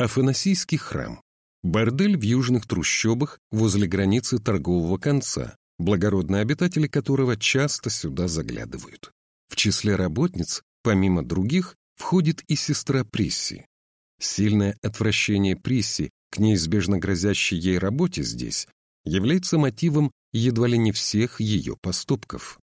Афанасийский храм. Бордель в южных трущобах возле границы торгового конца, благородные обитатели которого часто сюда заглядывают. В числе работниц, помимо других, входит и сестра Присси. Сильное отвращение Присси к неизбежно грозящей ей работе здесь является мотивом едва ли не всех ее поступков.